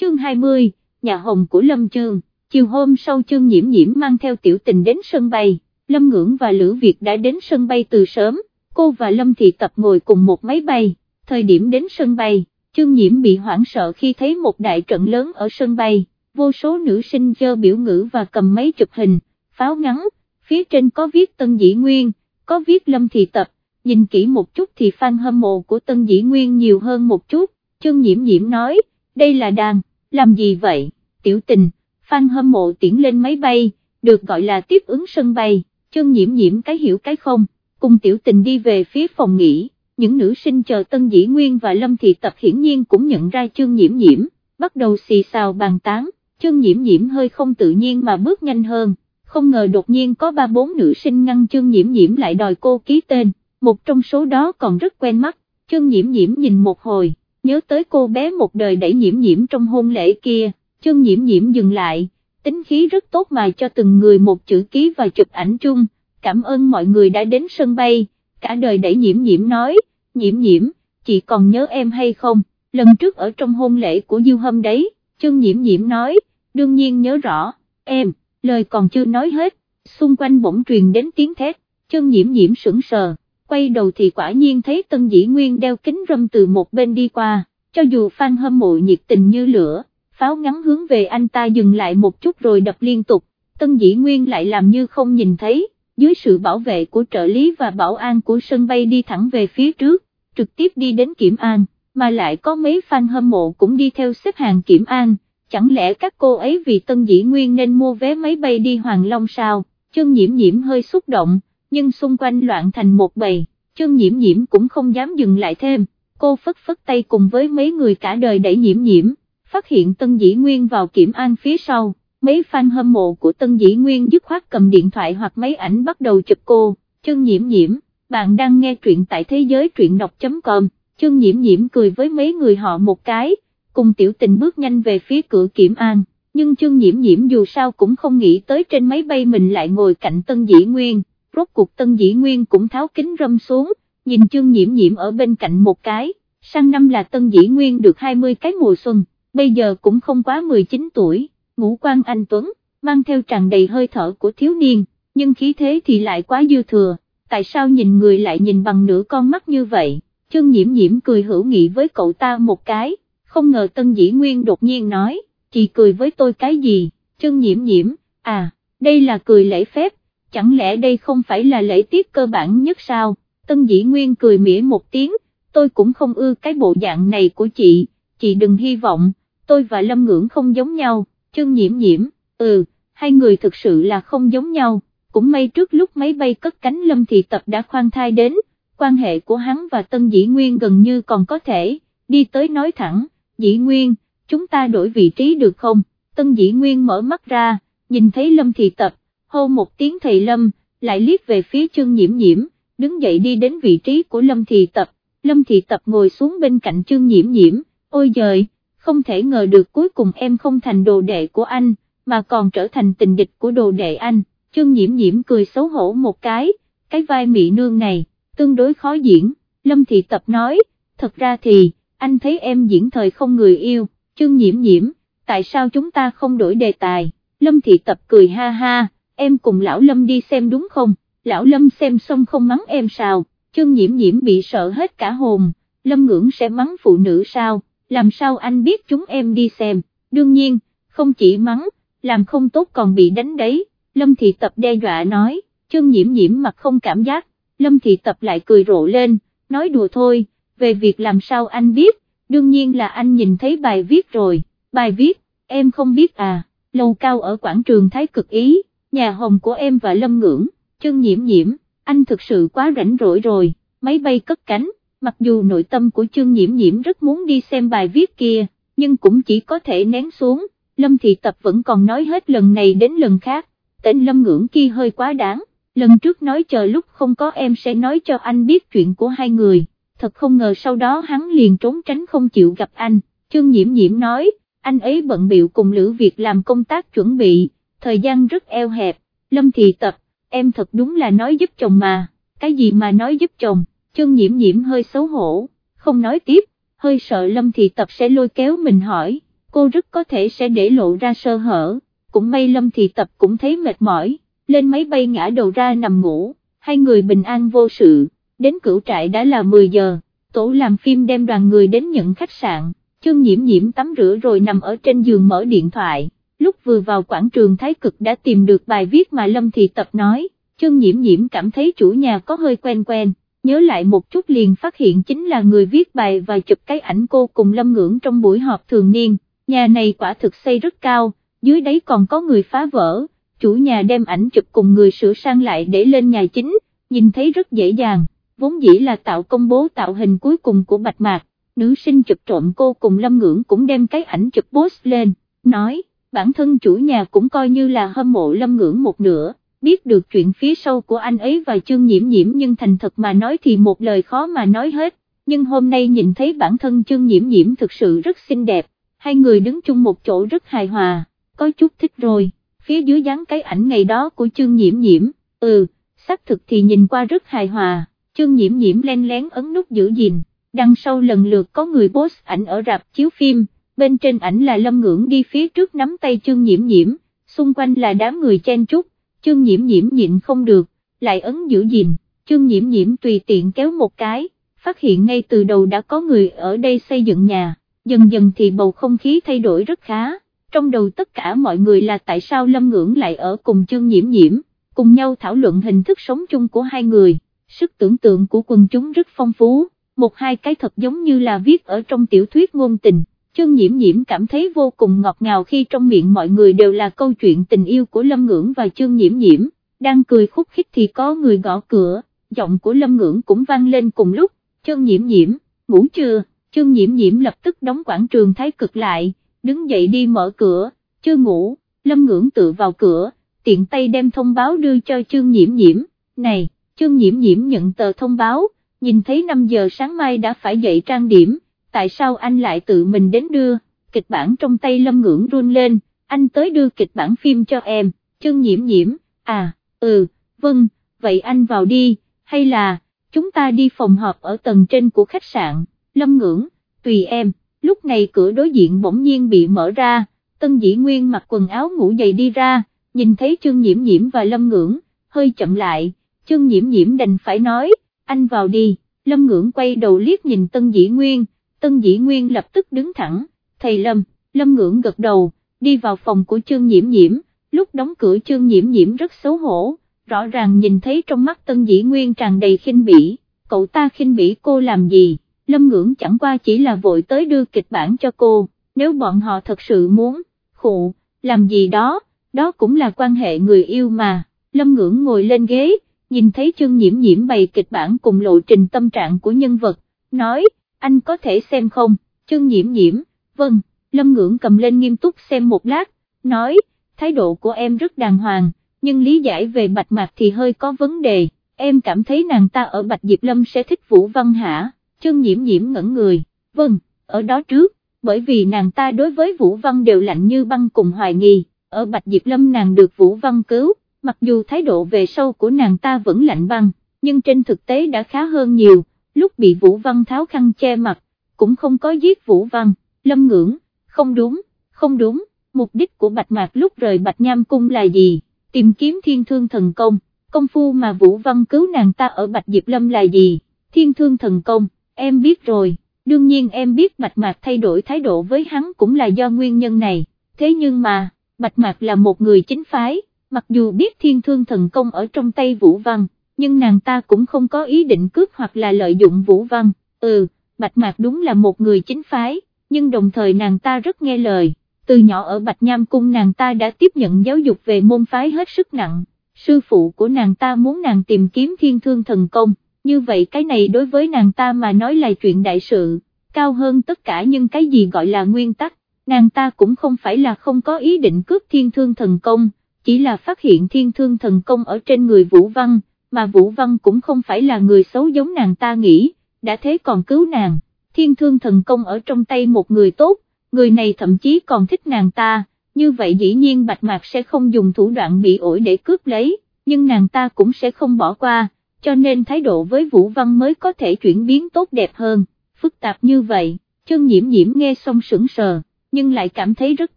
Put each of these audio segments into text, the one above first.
chương 20, nhà hồng của Lâm Trương. chiều hôm sau chương nhiễm nhiễm mang theo tiểu tình đến sân bay, Lâm Ngưỡng và Lữ Việt đã đến sân bay từ sớm, cô và Lâm Thị Tập ngồi cùng một máy bay, thời điểm đến sân bay, chương nhiễm bị hoảng sợ khi thấy một đại trận lớn ở sân bay, vô số nữ sinh dơ biểu ngữ và cầm máy chụp hình, pháo ngắn, phía trên có viết Tân Dĩ Nguyên, có viết Lâm Thị Tập, nhìn kỹ một chút thì fan hâm mộ của Tân Dĩ Nguyên nhiều hơn một chút, chương nhiễm nhiễm nói, đây là đàn, làm gì vậy, tiểu tình, fan hâm mộ tiễn lên máy bay, được gọi là tiếp ứng sân bay, chương nhiễm nhiễm cái hiểu cái không, cùng tiểu tình đi về phía phòng nghỉ, những nữ sinh chờ Tân Dĩ Nguyên và Lâm Thị Tập hiển nhiên cũng nhận ra chương nhiễm nhiễm, bắt đầu xì xào bàn tán, chương nhiễm nhiễm hơi không tự nhiên mà bước nhanh hơn, không ngờ đột nhiên có ba bốn nữ sinh ngăn chương nhiễm nhiễm lại đòi cô ký tên, một trong số đó còn rất quen mắt, chương nhiễm nhiễm nhìn một hồi, nhớ tới cô bé một đời đẩy nhiễm nhiễm trong hôn lễ kia, chân nhiễm nhiễm dừng lại, tính khí rất tốt mà cho từng người một chữ ký và chụp ảnh chung, cảm ơn mọi người đã đến sân bay, cả đời đẩy nhiễm nhiễm nói, nhiễm nhiễm, chị còn nhớ em hay không, lần trước ở trong hôn lễ của Diêu Hâm đấy, chân nhiễm nhiễm nói, đương nhiên nhớ rõ, em, lời còn chưa nói hết, xung quanh bỗng truyền đến tiếng thét, chân nhiễm nhiễm sững sờ, quay đầu thì quả nhiên thấy Tân Dĩ Nguyên đeo kính râm từ một bên đi qua, cho dù fan hâm mộ nhiệt tình như lửa, pháo ngắn hướng về anh ta dừng lại một chút rồi đập liên tục, Tân Dĩ Nguyên lại làm như không nhìn thấy, dưới sự bảo vệ của trợ lý và bảo an của sân bay đi thẳng về phía trước, trực tiếp đi đến kiểm an, mà lại có mấy fan hâm mộ cũng đi theo xếp hàng kiểm an chẳng lẽ các cô ấy vì Tân Dĩ Nguyên nên mua vé máy bay đi Hoàng Long sao, chân nhiễm nhiễm hơi xúc động, nhưng xung quanh loạn thành một bầy, chân nhiễm nhiễm cũng không dám dừng lại thêm, cô phất phất tay cùng với mấy người cả đời đẩy nhiễm nhiễm, phát hiện Tân Dĩ Nguyên vào kiểm an phía sau, mấy fan hâm mộ của Tân Dĩ Nguyên dứt khoát cầm điện thoại hoặc máy ảnh bắt đầu chụp cô, chân nhiễm nhiễm, bạn đang nghe truyện tại thế giới truyện đọc.com, chân nhiễm nhiễm cười với mấy người họ một cái, cùng tiểu tình bước nhanh về phía cửa kiểm an, nhưng trương nhiễm nhiễm dù sao cũng không nghĩ tới trên máy bay mình lại ngồi cạnh Tân Dĩ Nguyên, rốt cuộc Tân Dĩ Nguyên cũng tháo kính râm xuống, nhìn chương nhiễm nhiễm ở bên cạnh một cái, sang năm là Tân Dĩ Nguyên được 20 cái mùa xuân, bây giờ cũng không quá 19 tuổi, ngũ quan anh Tuấn, mang theo tràn đầy hơi thở của thiếu niên, nhưng khí thế thì lại quá dư thừa, tại sao nhìn người lại nhìn bằng nửa con mắt như vậy, chương nhiễm nhiễm cười hữu nghị với cậu ta một cái. Không ngờ Tân Dĩ Nguyên đột nhiên nói, chị cười với tôi cái gì, chương nhiễm nhiễm, à, đây là cười lễ phép, chẳng lẽ đây không phải là lễ tiết cơ bản nhất sao, Tân Dĩ Nguyên cười mỉa một tiếng, tôi cũng không ưa cái bộ dạng này của chị, chị đừng hy vọng, tôi và Lâm Ngưỡng không giống nhau, chân nhiễm nhiễm, ừ, hai người thực sự là không giống nhau, cũng may trước lúc máy bay cất cánh Lâm Thị Tập đã khoan thai đến, quan hệ của hắn và Tân Dĩ Nguyên gần như còn có thể, đi tới nói thẳng dĩ nguyên, chúng ta đổi vị trí được không, tân dĩ nguyên mở mắt ra, nhìn thấy lâm thị tập, hô một tiếng thầy lâm, lại liếc về phía chương nhiễm nhiễm, đứng dậy đi đến vị trí của lâm thị tập, lâm thị tập ngồi xuống bên cạnh chương nhiễm nhiễm, ôi giời, không thể ngờ được cuối cùng em không thành đồ đệ của anh, mà còn trở thành tình địch của đồ đệ anh, chương nhiễm nhiễm cười xấu hổ một cái, cái vai mị nương này, tương đối khó diễn, lâm thị tập nói, thật ra thì, anh thấy em diễn thời không người yêu, chương nhiễm nhiễm, tại sao chúng ta không đổi đề tài, Lâm Thị Tập cười ha ha, em cùng Lão Lâm đi xem đúng không, Lão Lâm xem xong không mắng em sao, chương nhiễm nhiễm bị sợ hết cả hồn, Lâm ngưỡng sẽ mắng phụ nữ sao, làm sao anh biết chúng em đi xem, đương nhiên, không chỉ mắng, làm không tốt còn bị đánh đấy, Lâm Thị Tập đe dọa nói, chương nhiễm nhiễm mặt không cảm giác, Lâm Thị Tập lại cười rộ lên, nói đùa thôi. Về việc làm sao anh biết, đương nhiên là anh nhìn thấy bài viết rồi, bài viết, em không biết à, lầu cao ở quảng trường Thái Cực Ý, nhà hồng của em và Lâm Ngưỡng, Trương nhiễm nhiễm, anh thực sự quá rảnh rỗi rồi, máy bay cất cánh, mặc dù nội tâm của Trương nhiễm nhiễm rất muốn đi xem bài viết kia, nhưng cũng chỉ có thể nén xuống, Lâm Thị Tập vẫn còn nói hết lần này đến lần khác, tên Lâm Ngưỡng kia hơi quá đáng, lần trước nói chờ lúc không có em sẽ nói cho anh biết chuyện của hai người. Thật không ngờ sau đó hắn liền trốn tránh không chịu gặp anh, Trương nhiễm nhiễm nói, anh ấy bận biệu cùng Lữ Việt làm công tác chuẩn bị, thời gian rất eo hẹp, Lâm Thị Tập, em thật đúng là nói giúp chồng mà, cái gì mà nói giúp chồng, chân nhiễm nhiễm hơi xấu hổ, không nói tiếp, hơi sợ Lâm Thị Tập sẽ lôi kéo mình hỏi, cô rất có thể sẽ để lộ ra sơ hở, cũng may Lâm Thị Tập cũng thấy mệt mỏi, lên máy bay ngã đầu ra nằm ngủ, hai người bình an vô sự, đến cửu trại đã là 10 giờ, tổ làm phim đem đoàn người đến nhận khách sạn, chân nhiễm nhiễm tắm rửa rồi nằm ở trên giường mở điện thoại, lúc vừa vào quảng trường Thái Cực đã tìm được bài viết mà Lâm Thị Tập nói, chân nhiễm nhiễm cảm thấy chủ nhà có hơi quen quen, nhớ lại một chút liền phát hiện chính là người viết bài và chụp cái ảnh cô cùng Lâm Ngưỡng trong buổi họp thường niên, nhà này quả thực xây rất cao, dưới đấy còn có người phá vỡ, chủ nhà đem ảnh chụp cùng người sửa sang lại để lên nhà chính, nhìn thấy rất dễ dàng, vốn dĩ là tạo công bố tạo hình cuối cùng của Bạch Mạc, nữ sinh chụp trộm cô cùng Lâm Ngưỡng cũng đem cái ảnh chụp post lên, nói, bản thân chủ nhà cũng coi như là hâm mộ Lâm Ngưỡng một nửa, biết được chuyện phía sau của anh ấy và chương nhiễm nhiễm nhưng thành thật mà nói thì một lời khó mà nói hết, nhưng hôm nay nhìn thấy bản thân chương nhiễm nhiễm thực sự rất xinh đẹp, hai người đứng chung một chỗ rất hài hòa, có chút thích rồi, phía dưới dán cái ảnh ngày đó của chương nhiễm nhiễm, ừ, xác thực thì nhìn qua rất hài hòa, chương nhiễm nhiễm len lén ấn nút giữ gìn, đằng sau lần lượt có người post ảnh ở rạp chiếu phim, bên trên ảnh là lâm ngưỡng đi phía trước nắm tay chương nhiễm nhiễm, xung quanh là đám người chen chúc, chương nhiễm nhiễm nhịn không được, lại ấn giữ gìn, chương nhiễm nhiễm tùy tiện kéo một cái, phát hiện ngay từ đầu đã có người ở đây xây dựng nhà, dần dần thì bầu không khí thay đổi rất khá, trong đầu tất cả mọi người là tại sao Lâm Ngưỡng lại ở cùng chương nhiễm nhiễm, cùng nhau thảo luận hình thức sống chung của hai người, sức tưởng tượng của quần chúng rất phong phú, một hai cái thật giống như là viết ở trong tiểu thuyết ngôn tình. Chương nhiễm nhiễm cảm thấy vô cùng ngọt ngào khi trong miệng mọi người đều là câu chuyện tình yêu của Lâm Ngưỡng và chương nhiễm nhiễm, đang cười khúc khích thì có người gõ cửa, giọng của Lâm Ngưỡng cũng vang lên cùng lúc, chương nhiễm nhiễm, ngủ chưa, chương nhiễm nhiễm lập tức đóng quảng trường thái cực lại, đứng dậy đi mở cửa, chưa ngủ, Lâm Ngưỡng tự vào cửa, tiện tay đem thông báo đưa cho chương nhiễm nhiễm, này, chương nhiễm nhiễm nhận tờ thông báo, nhìn thấy 5 giờ sáng mai đã phải dậy trang điểm, tại sao anh lại tự mình đến đưa, kịch bản trong tay lâm ngưỡng run lên, anh tới đưa kịch bản phim cho em, chương nhiễm nhiễm, à, ừ, vâng, vậy anh vào đi, hay là, chúng ta đi phòng họp ở tầng trên của khách sạn, lâm ngưỡng, tùy em, lúc này cửa đối diện bỗng nhiên bị mở ra, tân dĩ nguyên mặc quần áo ngủ dày đi ra, nhìn thấy chương nhiễm nhiễm và lâm ngưỡng, hơi chậm lại, chương nhiễm nhiễm đành phải nói, anh vào đi, lâm ngưỡng quay đầu liếc nhìn tân dĩ nguyên, Tân Dĩ Nguyên lập tức đứng thẳng, thầy Lâm, Lâm ngưỡng gật đầu, đi vào phòng của Trương Nhiễm Nhiễm, lúc đóng cửa Trương Nhiễm Nhiễm rất xấu hổ, rõ ràng nhìn thấy trong mắt Tân Dĩ Nguyên tràn đầy khinh bỉ, cậu ta khinh bỉ cô làm gì, Lâm ngưỡng chẳng qua chỉ là vội tới đưa kịch bản cho cô, nếu bọn họ thật sự muốn, khụ, làm gì đó, đó cũng là quan hệ người yêu mà, Lâm ngưỡng ngồi lên ghế, nhìn thấy Trương Nhiễm Nhiễm bày kịch bản cùng lộ trình tâm trạng của nhân vật, nói, anh có thể xem không, chương nhiễm nhiễm, vâng, lâm ngưỡng cầm lên nghiêm túc xem một lát, nói, thái độ của em rất đàng hoàng, nhưng lý giải về bạch mạc thì hơi có vấn đề, em cảm thấy nàng ta ở bạch diệp lâm sẽ thích vũ văn hả, chương nhiễm nhiễm ngẩn người, vâng, ở đó trước, bởi vì nàng ta đối với vũ văn đều lạnh như băng cùng hoài nghi, ở bạch diệp lâm nàng được vũ văn cứu, mặc dù thái độ về sâu của nàng ta vẫn lạnh băng, nhưng trên thực tế đã khá hơn nhiều lúc bị Vũ Văn tháo khăn che mặt, cũng không có giết Vũ Văn, lâm ngưỡng, không đúng, không đúng, mục đích của Bạch Mạc lúc rời Bạch Nham Cung là gì, tìm kiếm thiên thương thần công, công phu mà Vũ Văn cứu nàng ta ở Bạch Diệp Lâm là gì, thiên thương thần công, em biết rồi, đương nhiên em biết Bạch Mạc thay đổi thái độ với hắn cũng là do nguyên nhân này, thế nhưng mà, Bạch Mạc là một người chính phái, mặc dù biết thiên thương thần công ở trong tay Vũ Văn, nhưng nàng ta cũng không có ý định cướp hoặc là lợi dụng Vũ Văn, ừ, Bạch Mạc đúng là một người chính phái, nhưng đồng thời nàng ta rất nghe lời, từ nhỏ ở Bạch Nham Cung nàng ta đã tiếp nhận giáo dục về môn phái hết sức nặng, sư phụ của nàng ta muốn nàng tìm kiếm thiên thương thần công, như vậy cái này đối với nàng ta mà nói là chuyện đại sự, cao hơn tất cả nhưng cái gì gọi là nguyên tắc, nàng ta cũng không phải là không có ý định cướp thiên thương thần công, chỉ là phát hiện thiên thương thần công ở trên người Vũ Văn mà Vũ Văn cũng không phải là người xấu giống nàng ta nghĩ, đã thế còn cứu nàng, thiên thương thần công ở trong tay một người tốt, người này thậm chí còn thích nàng ta, như vậy dĩ nhiên Bạch Mạc sẽ không dùng thủ đoạn bị ổi để cướp lấy, nhưng nàng ta cũng sẽ không bỏ qua, cho nên thái độ với Vũ Văn mới có thể chuyển biến tốt đẹp hơn, phức tạp như vậy, chân nhiễm nhiễm nghe xong sững sờ, nhưng lại cảm thấy rất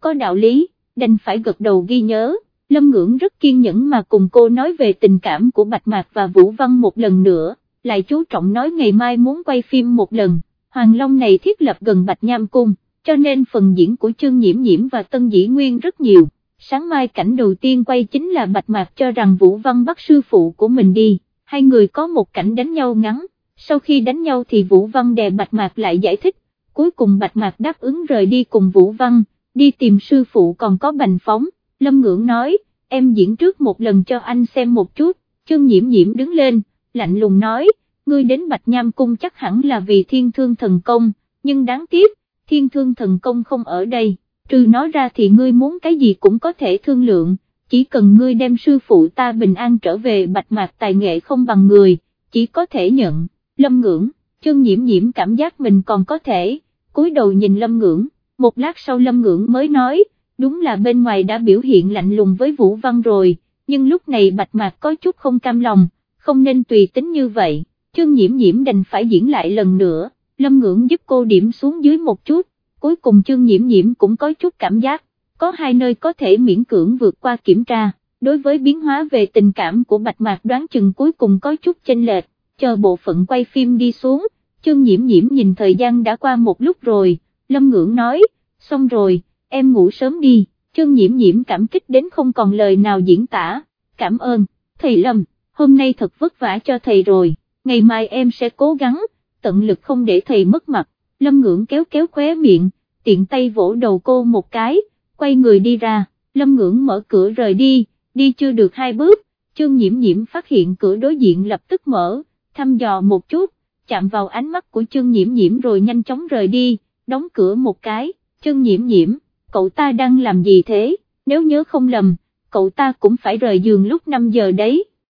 có đạo lý, đành phải gật đầu ghi nhớ. Lâm Ngưỡng rất kiên nhẫn mà cùng cô nói về tình cảm của Bạch Mạc và Vũ Văn một lần nữa, lại chú trọng nói ngày mai muốn quay phim một lần, Hoàng Long này thiết lập gần Bạch Nham Cung, cho nên phần diễn của Trương Nhiễm Nhiễm và Tân Dĩ Nguyên rất nhiều. Sáng mai cảnh đầu tiên quay chính là Bạch Mạc cho rằng Vũ Văn bắt sư phụ của mình đi, hai người có một cảnh đánh nhau ngắn, sau khi đánh nhau thì Vũ Văn đè Bạch Mạc lại giải thích, cuối cùng Bạch Mạc đáp ứng rời đi cùng Vũ Văn, đi tìm sư phụ còn có bành phóng, Lâm Ngưỡng nói, em diễn trước một lần cho anh xem một chút, chân Nhiễm Nhiễm đứng lên, lạnh lùng nói, ngươi đến Bạch Nham Cung chắc hẳn là vì thiên thương thần công, nhưng đáng tiếc, thiên thương thần công không ở đây, trừ nói ra thì ngươi muốn cái gì cũng có thể thương lượng, chỉ cần ngươi đem sư phụ ta bình an trở về bạch mạc tài nghệ không bằng người, chỉ có thể nhận, lâm ngưỡng, chân nhiễm nhiễm cảm giác mình còn có thể, cúi đầu nhìn lâm ngưỡng, một lát sau lâm ngưỡng mới nói, đúng là bên ngoài đã biểu hiện lạnh lùng với Vũ Văn rồi, nhưng lúc này bạch mạc có chút không cam lòng, không nên tùy tính như vậy, Trương nhiễm nhiễm đành phải diễn lại lần nữa, lâm ngưỡng giúp cô điểm xuống dưới một chút, cuối cùng chương nhiễm nhiễm cũng có chút cảm giác, có hai nơi có thể miễn cưỡng vượt qua kiểm tra, đối với biến hóa về tình cảm của Bạch Mạc đoán chừng cuối cùng có chút chênh lệch, chờ bộ phận quay phim đi xuống, chương nhiễm nhiễm nhìn thời gian đã qua một lúc rồi, Lâm Ngưỡng nói, xong rồi, em ngủ sớm đi, Trương nhiễm nhiễm cảm kích đến không còn lời nào diễn tả, cảm ơn, thầy Lâm, hôm nay thật vất vả cho thầy rồi, ngày mai em sẽ cố gắng, tận lực không để thầy mất mặt. Lâm Ngưỡng kéo kéo khóe miệng, tiện tay vỗ đầu cô một cái, quay người đi ra, Lâm Ngưỡng mở cửa rời đi, đi chưa được hai bước, Trương Nhiễm Nhiễm phát hiện cửa đối diện lập tức mở, thăm dò một chút, chạm vào ánh mắt của Trương Nhiễm Nhiễm rồi nhanh chóng rời đi, đóng cửa một cái, Trương Nhiễm Nhiễm, cậu ta đang làm gì thế, nếu nhớ không lầm, cậu ta cũng phải rời giường lúc 5 giờ đấy.